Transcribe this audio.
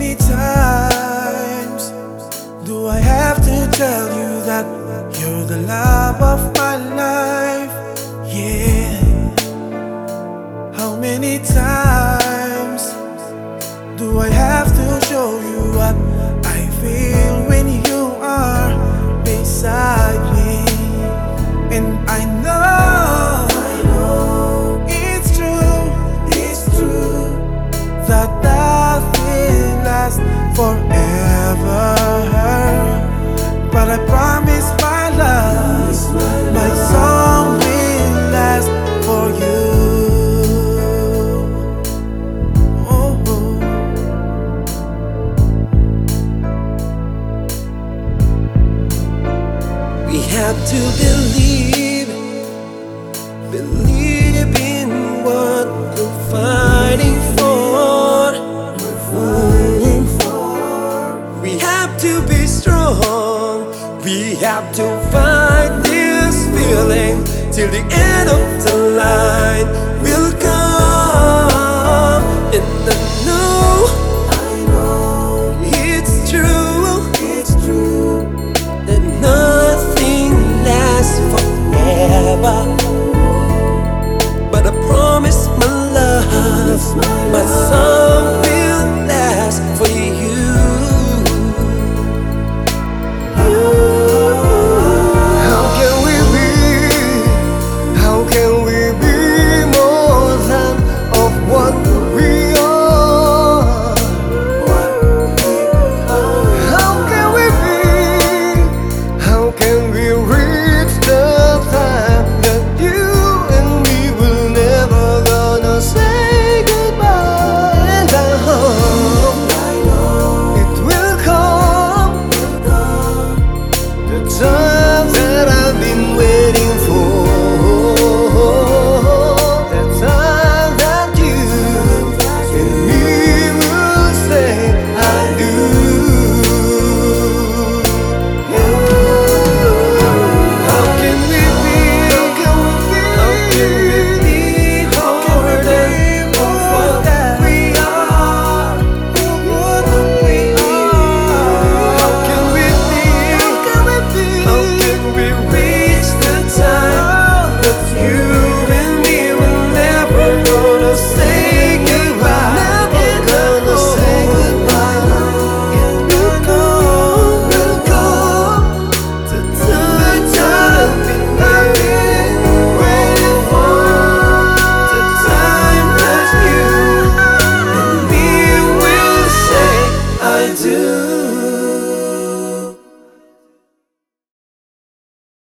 many times do I have to tell you that you're the love of forever. But I promise my love, my song will last for you. Oh, oh. We have to believe to be strong. We have to fight this feeling till the end of the line will come. And I know, I know it's true, it's true that nothing lasts forever. But I promise my love, my, my son. you. sun.